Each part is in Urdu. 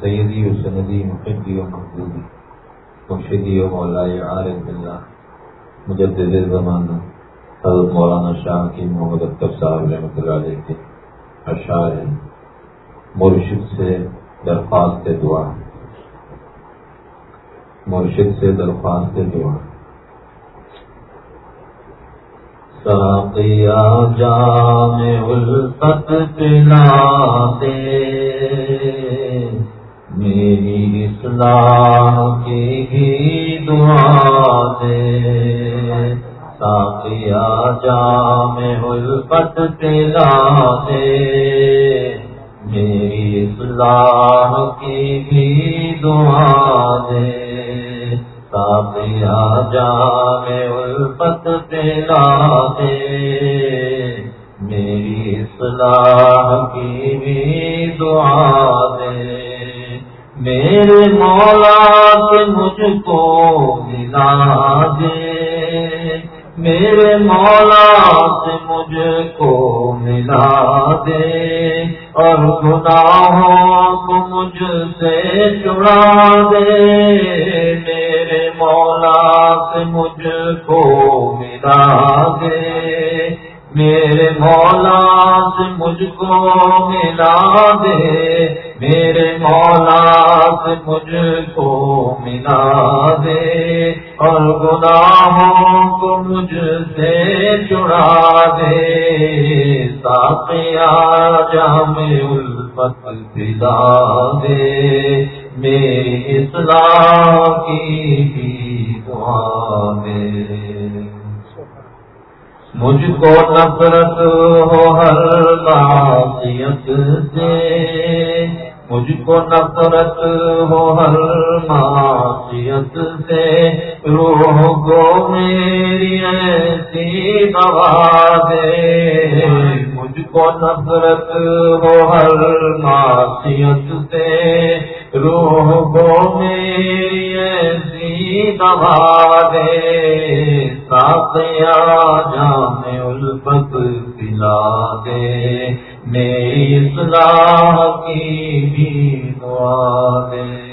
سیدی و سندی محبی و محبوبی مرشدی و مولائی عارف اللہ مجدد زمانہ، حضرت مولانا شاہ کی محمد اختر صاحب رحمۃ اللہ علیہ کے اشعار ہیں۔ مرشد سے درخواست دعا۔ مرشد سے درخواست دعا۔ ساقیا جام الفت پلا دے۔ میری اصلاح کی ہی دعا دے۔ ساقیا جام الفت پلا دے۔ میری اصلاح کی بھی دعا دے۔ ساقیا جام الفت پلا دے۔ میری اصلاح کی بھی دعا دے۔ میرے مولا سے مجھ کو ملا دے۔ میرے مولا سے مجھ کو ملا دے۔ اور گناہوں کو مجھ سے چڑا دے۔ میرے مولا سے مجھ کو ملا دے۔ میرے مولا سے مجھ کو ملا دے۔ میرے مولا سے مجھ کو ملا دے۔ اور گناہوں کو مجھ سے چڑا دے۔ ساقیا جام الفت دلا دے۔ میری اصلاح کی بھی دعا دے مجھ کو نفرت ہو ہر معصیت سے۔ مجھ کو نفرت ہو ہر معصیت سے۔ روح کو میری ایسی دوا دے۔ مجھ کو نفرت ہو ہر معصیت سے۔ روح کو میری ایسی دوا دے ساتیا جام الفت پلا دے۔ میری اصلاح کی بھی دعا دے۔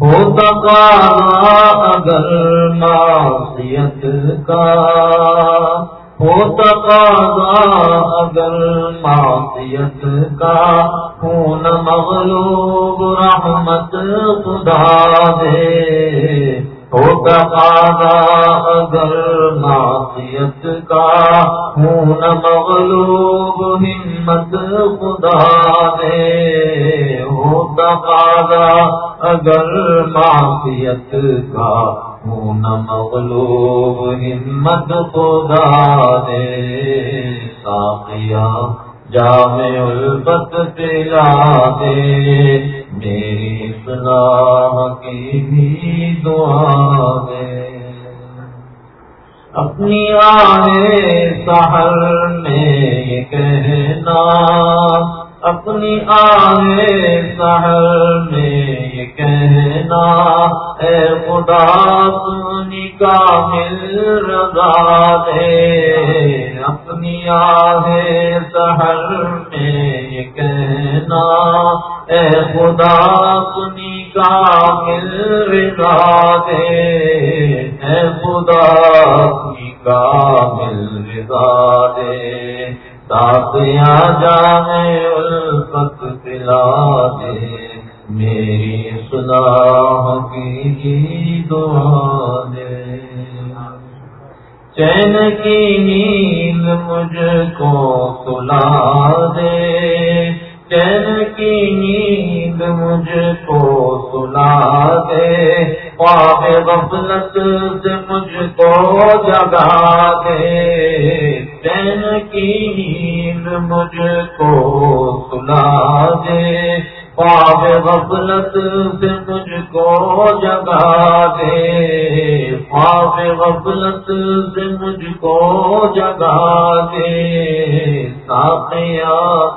ہو تقاضا اگر معصیت کا ہو تقاضا اگر معصیت کا خون مغلوب رحمت خدا دے۔ ہو تقاضا اگر معصیت کا خون مغلوب ہمت خدا دے۔ ہو تقاضا اگر معصیت کا مغلوب ہمت خدا دے ساقیا جام البت پلا دے میری صلاح کی بھی دعا دے اپنی آنے سہر میں کہنا اپنی آنے سہر میں یہ کہنا اے خدا سنی کا مل رضا دے۔ اپنی آنے سہر میں یہ کہنا اے خدا سنی کا مل رضا دے۔ اے خدا سنی کا مل رضا دے۔ تاکیا جانے الفت پلا دے، میری صلاح کی دعا دے۔ چین کی نیند مجھ کو سلا دے۔ چین کی نیند مجھ کو سلا دے۔ خواب غفلت سے مجھ کو جگا دے۔ نیند مجھ کو سلا دے۔ خواب غفلت سے مجھ کو جگا دے۔ خواب غفلت سے مجھ کو جگا دے۔ ساقیا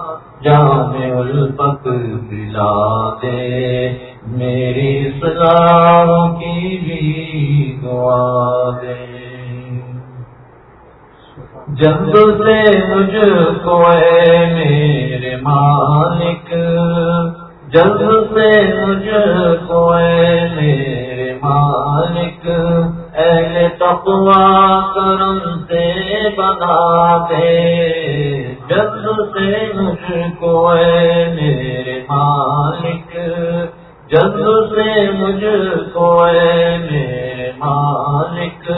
جام الفت دلا دے۔ میری سلام کی بھی دعا دے۔ جب سے مجھ کو اے میرے مالک۔ جب سے مجھ کو اے میرے مالک۔ اہل تقوا کرم سے بنا دے۔ جب سے مجھ کو اے میرے مالک۔ جب سے مجھ کو اے میرے مالک۔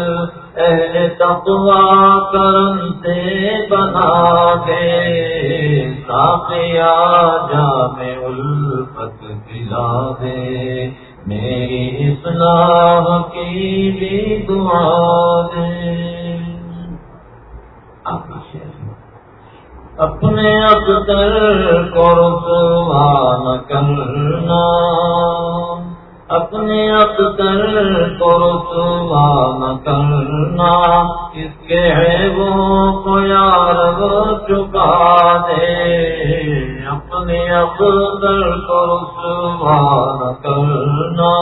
اہل تقوا کرم سے بنا دے ساقیا جا میں الفت دلا دے۔ میری اصلاح کی بھی دعا دے۔ اپنے اختر کو رسوان کرنا۔ اپنے اختر کو رسوان کرنا۔ اس کے ہے وہ یار وہ چکا دے۔ اپنے اختر کو رسوان کرنا۔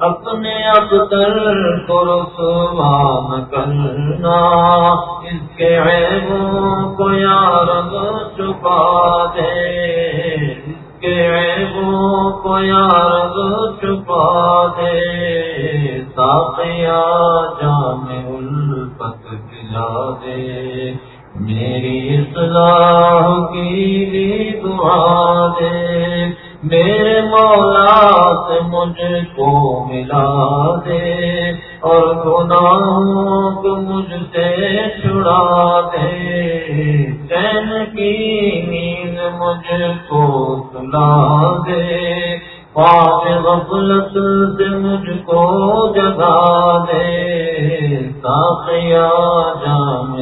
اپنے اختر کو رسوان کرنا۔ اس کے ہے وہ یار وہ چکا دے۔ کے عیبوں کو یارب چھپا دے ساقیا جام الفت کھلا دے۔ میری اصلاح کی بھی دعا دے۔ میرے مولا جگا دے ساقیا جام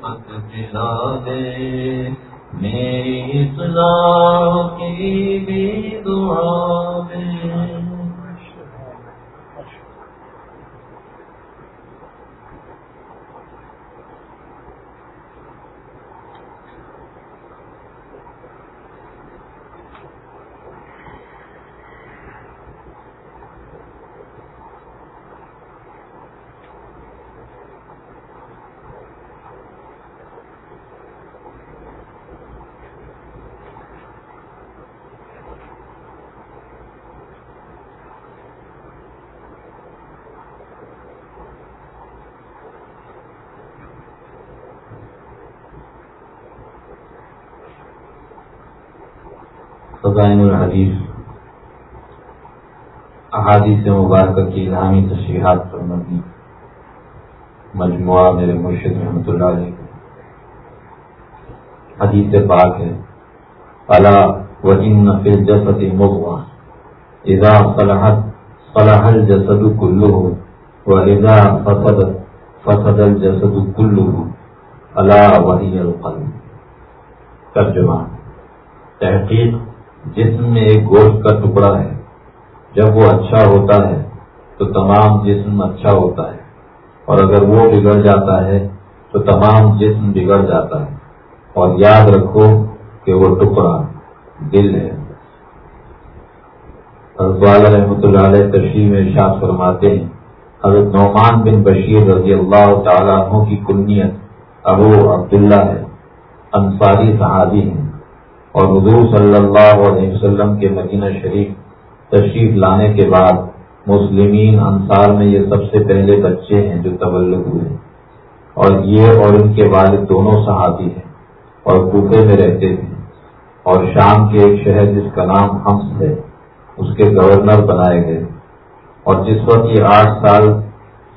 پت دلا دے میری اصلاح کی بھی دعا دے فضائن الحدیث، احادیث مبارکہ کی الہامی تشریحات پر مبنی۔ مجموعہ میرے مرشد رحمۃ اللہ علیہ۔ حدیث پاک ہے۔ اللہ و ان نفل جسد مغوا اذا صلاحت صلاح الجسد کلو و اذا فسد فسد الجسد کلو اللہ وحی القلب۔ ترجمہ تحقیق جسم میں ایک گوشت کا ٹکڑا ہے۔ جب وہ اچھا ہوتا ہے تو تمام جسم اچھا ہوتا ہے۔ اور اگر وہ بگڑ جاتا ہے تو تمام جسم بگڑ جاتا ہے۔ اور یاد رکھو کہ وہ ٹکڑا دل ہے۔ حضرت رحمۃ اللہ علیہ تشریح میں ارشاد فرماتے ہیں، حضرت نعمان بن بشیر رضی اللہ تعالیٰ عنہ کی کنیت ابو عبداللہ ہے، انصاری صحابی ہیں۔ اور حضور صلی اللہ علیہ وسلم کے مدینہ شریف تشریف لانے کے بعد مسلمین انصار میں یہ سب سے پہلے بچے ہیں جو تبلغ ہوئے اور یہ اور ان کے والد دونوں صحابی ہیں اور کوفے میں رہتے تھے۔ اور شام کے ایک شہر جس کا نام ہمس ہے، اس کے گورنر بنائے گئے۔ اور جس وقت یہ آٹھ سال،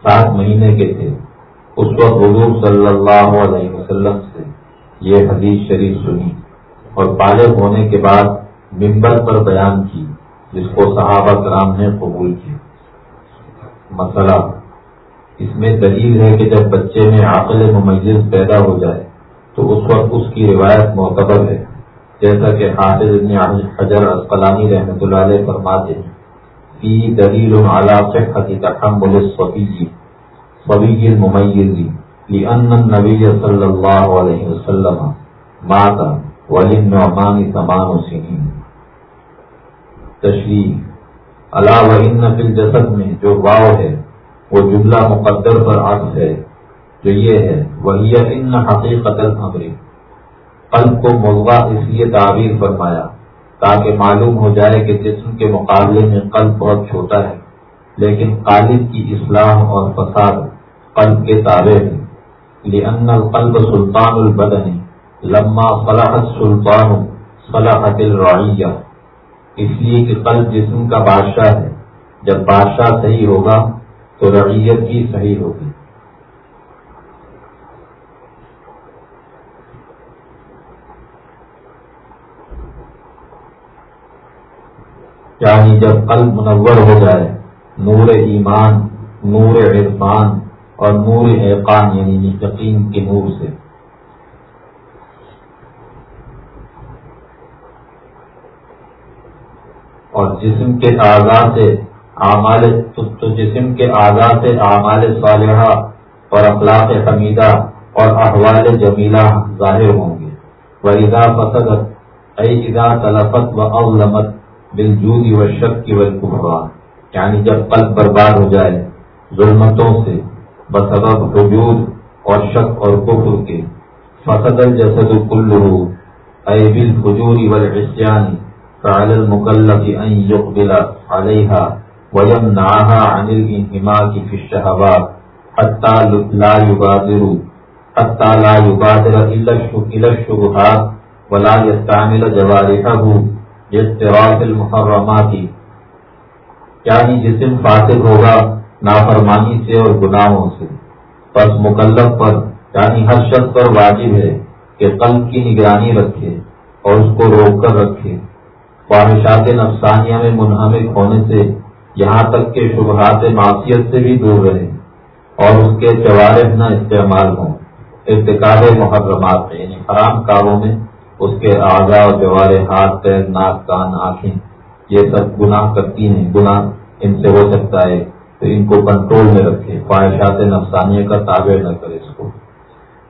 سات مہینے کے تھے، اس وقت حضور صلی اللہ علیہ وسلم سے یہ حدیث شریف سنی۔ اور بالغ ہونے کے بعد ممبر پر بیان کی، جس کو صحابہ کرام نے قبول کیا۔ مسئلہ اس میں دلیل ہے کہ جب بچے میں عقل ممیز پیدا ہو جائے، تو اس وقت اس کی روایت معتبر ہے، جیسا کہ حافظ ابن حجر اسقلانی رحمۃ اللہ علیہ فرماتے ہیں، فی دلیل تحمل الصبی، صبی ممیزی لأن النبی صلی اللہ علیہ وسلم ماتا ولیم نعمان سمان و سنین۔ تشریح۔ اللہ و فل جسد میں جو واؤ ہے، وہ جملہ مقدر پر عرض ہے، جو یہ ہے، وہی ان حقیقت الامر۔ قلب کو ملغا اس لیے تعبیر فرمایا، تاکہ معلوم ہو جائے کہ جسم کے مقابلے میں قلب بہت چھوٹا ہے، لیکن قالب کی اصلاح اور فساد قلب کے تابع ہے۔ لأن القلب سلطان البدن۔ لما صلاحت سلطان صلاحت الرعیہ۔ اس لیے کہ قلب جسم کا بادشاہ ہے۔ جب بادشاہ صحیح ہوگا تو رعیت بھی صحیح ہوگی۔ یعنی جب قلب منور ہو جائے، نور ایمان، نور عرفان اور نور احقان یعنی یقین کے نور سے۔ اور جسم کے آزاد سے اعمال تو جسم کے آزاد سے اعمال صالحہ اور اخلاق حمیدہ اور احوال جمیلہ ظاہر ہوں گے۔ وہ ادا فصد اے ادا تلفت و اولمت بالجود و شک کی وقوع یعنی جب قلب برباد ہو جائے ظلمتوں سے، بسبب وجود اور شک اور کفر کے۔ فصد الجسد کلو اے بل فجوری والعصیان فعل المکلف ان يقبل علیہا ويمنعها عن الانہماک فی الشہوات حتی لا یبادر حتی لا یبادر الى الشبہات ولا يستعمل جوارحه يستراف المحرمات. یعنی جی جسم فاطر ہوگا نافرمانی سے اور گناہوں سے؟ بس مکلف پر یعنی ہر شخص پر واجب ہے کہ قلب کی نگرانی رکھے اور اس کو روک کر رکھے۔ خواہشات نفسانیہ میں منہمک ہونے سے یہاں تک کہ شبہات معاشیت سے بھی دور رہے اور اس کے جوارح نہ استعمال ہوں۔ ارتقاب محرمات میں یعنی حرام کاروں میں اس کے آگا اور جوارے ہاتھ، پیر، ناک، کان، آنکھیں، یہ سب گناہ کرتی ہیں۔ گناہ ان سے ہو سکتا ہے تو ان کو کنٹرول میں رکھے خواہشات نفسانیہ کا تابع نہ کرے اس کو۔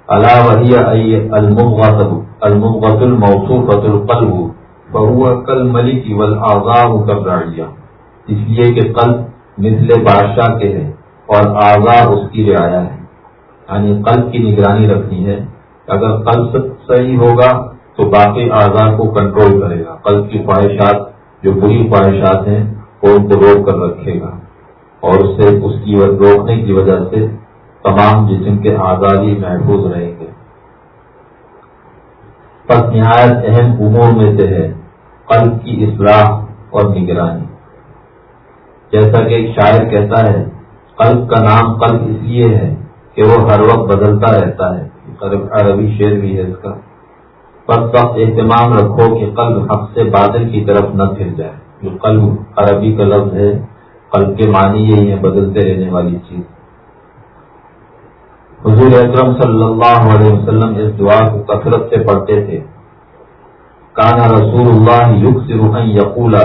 اللہ وحی المغت المغت الموصوفت القلب۔ بہو کل ملک والآغاہ کر راڑیا اس لیے کہ قلب مثل بادشاہ کے ہے اور آزاد اس کی رعایا ہے۔ یعنی قلب کی نگرانی رکھنی ہے۔ اگر قلب صحیح ہوگا تو باقی اعضاء کو کنٹرول کرے گا۔ قلب کی خواہشات، جو بری خواہشات ہیں وہ ان کو روک کر رکھے گا۔ اور اس سے اس کی روکنے کی وجہ سے تمام جسم کے آزادی محفوظ رہیں گے۔ بس نہایت اہم امور میں سے ہے۔ قلب کی اصلاح اور نگرانی۔ جیسا کہ ایک شاعر کہتا ہے، قلب کا نام قلب اس لیے ہے کہ وہ ہر وقت بدلتا رہتا ہے۔ عربی شعر بھی ہے اس کا۔ پر وقت اہتمام رکھو کہ قلب حق سے بادل کی طرف نہ پھر جائے۔ جو قلب عربی کا لفظ ہے، قلب کے معنی یہی ہے بدلتے رہنے والی چیز۔ حضور اکرم صلی اللہ علیہ وسلم اس دعا کو کثرت سے پڑھتے تھے۔ کانا رسول اللہ یق سے یقولا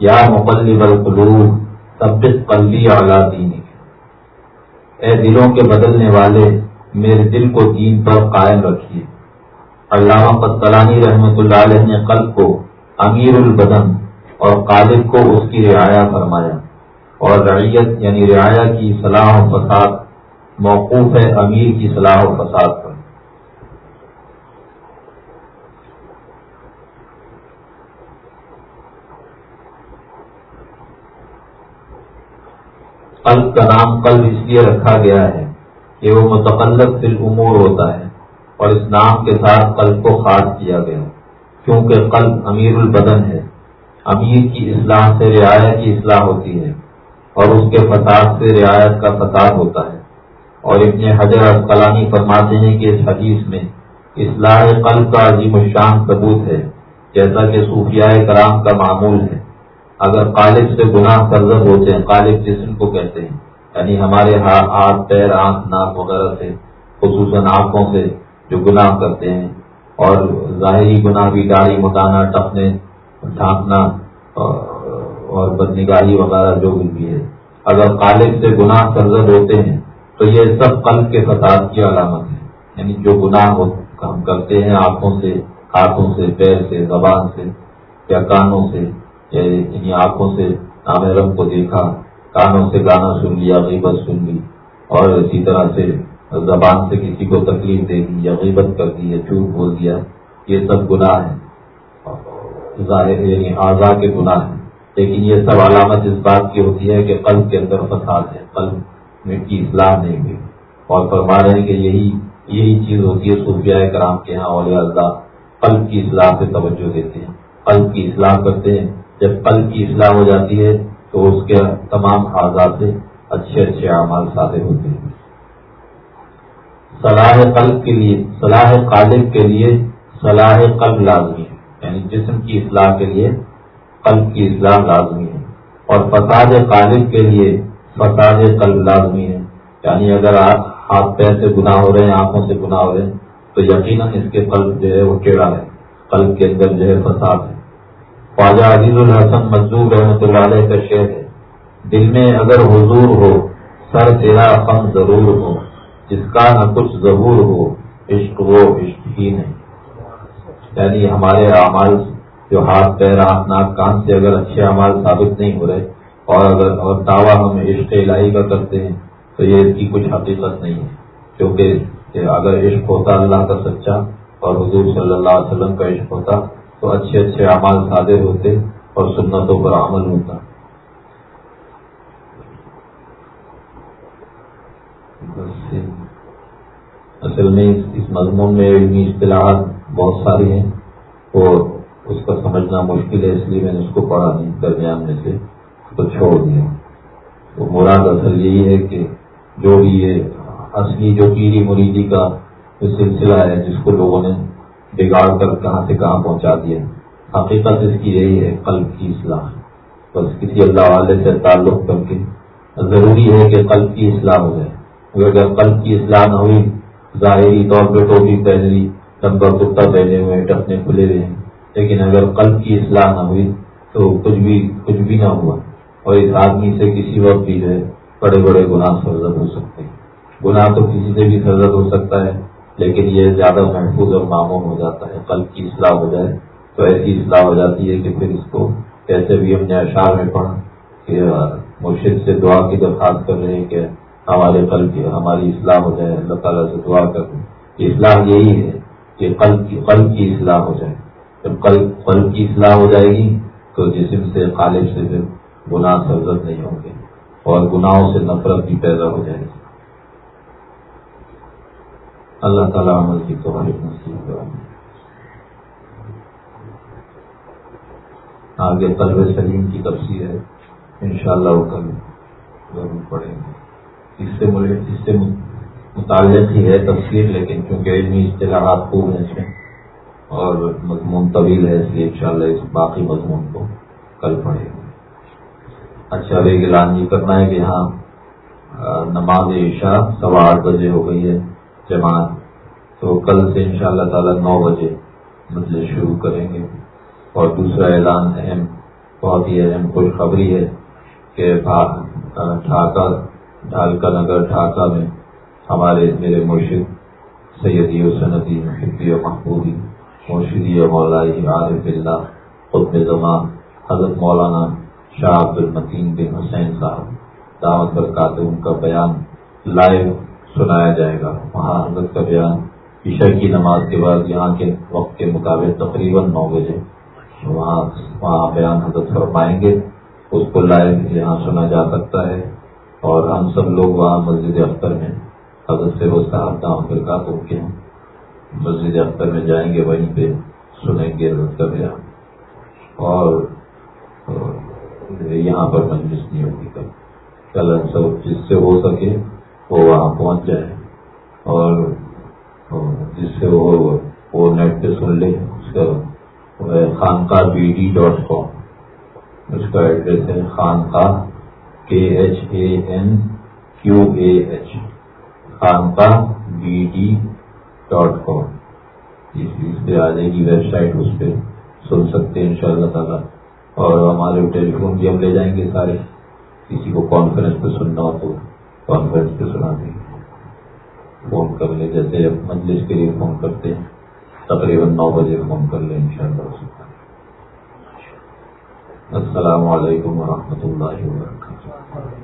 یا مقلب القلوب، ثبت قلبی اعلیٰ دین اے دلوں کے بدلنے والے، میرے دل کو دین پر قائم رکھیے۔ علامہ قطلانی رحمت اللہ علیہ نے قلب کو امیر البدن اور قالب کو اس کی رعایا فرمایا۔ اور رعیت یعنی رعایا کی صلاح و فساد، موقوف ہے امیر کی صلاح و فساد پر قلب کا نام قلب اس لیے رکھا گیا ہے کہ وہ متقلب فی الامور ہوتا ہے اور اس نام کے ساتھ قلب کو خاص کیا گیا کیونکہ قلب امیر البدن ہے۔ امیر کی اصلاح سے رعایا کی اصلاح ہوتی ہے اور اس کے فساد سے رعایت کا فساد ہوتا ہے۔ اور ابن حجر اسقلانی فرماتے ہیں کہ اس حدیث میں اصلاح قلب کا عظیم الشان ثبوت ہے، جیسا کہ صوفیاء کرام کا معمول ہے۔ اگر قالب سے گناہ سرزد ہوتے ہیں قالب جسم کو کہتے ہیں یعنی ہمارے ہاں ہاتھ، پیر، آنکھ، ناک وغیرہ سے، خصوصاً آنکھوں سے جو گناہ کرتے ہیں، اور ظاہری گناہ بھی گاڑی مکانا ٹپنے، ڈھانکنا، اور بدنگاہی وغیرہ جو بھی ہے۔ اگر قالب سے گناہ سرزد ہوتے ہیں، تو یہ سب قلب کے فساد کی علامت ہے۔ یعنی جو گناہ ہم کرتے ہیں آنکھوں سے، ہاتھوں سے، پیر سے، زبان سے، یا کانوں سے یعنی آنکھوں سے، نام کو دیکھا، کانوں سے گانا سن لیا، غیبت سن لی، اور اسی طرح سے زبان سے کسی کو تکلیف دے دی یا غیبت کر دی یا جھوٹ بول دیا، یہ سب گناہ ہیں۔ ظاہر یعنی اعضا کے گناہ ہیں۔ لیکن یہ سب علامت اس بات کی ہوتی ہے کہ قلب کے اندر فساد ہے۔ قلب میں کی اسلام نہیں ہوئی۔ اور فرما رہے ہیں کہ یہی یہی چیز ہوتی ہے صوفیاء کرام کے یہاں اولیاء اللہ۔ قلب کی اصلاح سے توجہ دیتے ہیں۔ قلب کی اصلاح کرتے ہیں۔ جب قلب کی اصلاح ہو جاتی ہے تو اس کے تمام آزاد سے اچھے اچھے اعمال سادے ہوتے ہیں۔ صلاح قلب کے لیے، صلاح قالب کے لیے صلاح قلب لازمی ہے۔ یعنی جسم کی اصلاح کے لیے قلب کی اصلاح لازمی ہے۔ اور فساد قالب کے لیے فساد قلب لازمی ہے۔ یعنی اگر آپ ہاتھ پیر سے گناہ ہو رہے ہیں، آنکھوں سے گناہ ہو رہے ہیں، تو یقیناً اس کے قلب جو ہے وہ ٹیڑھا ہے۔ قلب کے اندر جو ہے فساد ہے۔ خواجہ عزیز الحسن مزدور رحمۃ اللہ علیہ کا شعر ہے، دل میں اگر حضور ہو، سر تیرا فن ضرور ہو، جس کا نہ کچھ ضرور ہو، عشق وہ عشق ہی نہیں۔ یعنی ہمارے اعمال جو ہاتھ پیر ہاتھ ناک کان سے اگر اچھے اعمال ثابت نہیں ہو رہے، اور اگر اور دعویٰ ہم عشق الہی کا کرتے ہیں، تو یہ اس کی کچھ حقیقت نہیں ہے۔ کیونکہ اگر عشق ہوتا اللہ کا سچا، اور حضور صلی اللہ علیہ وسلم کا عشق ہوتا تو اچھے اچھے اعمال صادر ہوتے اور سنتوں پر عمل ہوتا۔ اصل میں اس مضمون میں علمی اصطلاحات بہت ساری ہیں اور اس کا سمجھنا مشکل ہے، اس لیے میں نے اس کو پڑھا نہیں درمیان میں سے، اس کو چھوڑ دیا۔ تو مراد اصل یہی ہے کہ جو بھی یہ اصلی جو پیری مریدی کا سلسلہ ہے، جس کو لوگوں نے بگاڑ کر کہاں سے کہاں پہنچا دیا۔ حقیقت اس کی یہی ہے، قلب کی اصلاح۔ بس کسی اللہ والے سے تعلق کر کے ضروری ہے کہ قلب کی اصلاح ہو جائے۔ اگر قلب کی اصلاح نہ ہوئی، ظاہری طور پہ ٹوپی پہن لی لمبا کرتا پہنے ہوئے، ٹپنے کھلے ہوئے۔ ہیں لیکن اگر قلب کی اصلاح نہ ہوئی تو کچھ بھی کچھ بھی نہ ہوا۔ اور اس آدمی سے کسی وقت بھی جو ہے، بڑے بڑے گناہ سرزد ہو سکتے ہیں۔ گناہ تو کسی سے بھی سرزد ہو سکتا ہے۔ لیکن یہ زیادہ محفوظ اور معمول ہو جاتا ہے، قلب کی اصلاح ہو جائے تو ایسی اصلاح ہو جاتی ہے کہ پھر اس کو کیسے بھی ہم نے اشعار میں پڑھا کہ مرشد سے دعا کی درخواست کر رہے ہیں کہ ہمارے قلب کی، ہماری اصلاح ہو جائے، اللہ تعالیٰ سے دعا کر اصلاح یہی ہے کہ قلب کی قلب کی اصلاح ہو جائے۔ جب قلب قلب کی اصلاح ہو جائے گی تو جسم سے خالب سے پھر گناہ سرزد نہیں ہوں گے اور گناہوں سے نفرت بھی پیدا ہو جائے گی۔ اللہ تعالیٰ عمل کی تو نصیب آگے طلب سلیم کی تفصیل ہے۔ انشاءاللہ وہ کل ضرور پڑھیں گے۔ اس سے مجھے اس سے متعلق ہی ہے تفصیل لیکن چونکہ علمی اصطلاحات خوب ہیں اس میں اور مضمون طویل ہے، اس لیے انشاءاللہ اس باقی مضمون کو کل پڑھیں گے۔ اچھا ابھی اعلان یہ کرنا ہے کہ یہاں نماز عشاء سوا آٹھ بجے ہو گئی ہے۔ جماعت۔ تو کل سے ان شاء اللہ تعالیٰ نو بجے مجلس شروع کریں گے۔ اور دوسرا اعلان اہم، بہت ہی اہم خوشخبری ہے کہ ڈھاکہ ڈھالکا نگر ڈھاکہ میں ہمارے میرے مرشد سیدی و سندی حفیع و محبوبی، مرشدی و مولائی عارف اللہ خطب زمان، حضرت مولانا شاہ عبد المتین بن حسین صاحب، دعوت برکات ان کا بیان لائیو سنایا جائے گا۔ وہاں حضرت کا بیان، عشاء کی نماز کے بعد یہاں کے وقت کے مطابق تقریباً نو بجے۔ وہاں وہاں بیان حضرت فرمائیں گے۔ اس کو لائیو یہاں سنا جا سکتا ہے۔ اور ہم سب لوگ وہاں مسجد اختر میں حضرت سے روز صاحب دعوت برکات ان کے مسجد اختر میں جائیں گے، وہیں پہ سنیں گے حضرت کا بیان۔ اور یہاں پر مجلس نہیں ہوگی کل۔ کل سب جس سے ہو سکے وہ وہاں پہنچ جائے اور جس سے وہ نیٹ پہ سن لے، اس کا خانقاہ بی ڈی ڈاٹ کام اس کا ایڈریس ہے خانقاہ K H A N Q A H خانقاہ بی ڈی ڈاٹ کام اس پہ آ جائے گی ویب سائٹ، اس پہ سن سکتے ہیں ان شاء اللہ تعالیٰ۔ اور ہمارے ٹیلی فون بھی ہم لے جائیں گے سارے، کسی کو کانفرنس پہ سننا ہو تو۔ کانفرنس پہ سنا دیں فون کر لیں جیسے مجلس کے لیے فون کرتے ہیں۔ تقریباً نو بجے فون کر لیں ان شاء اللہ۔ السلام علیکم ورحمۃ اللہ وبرکاتہ۔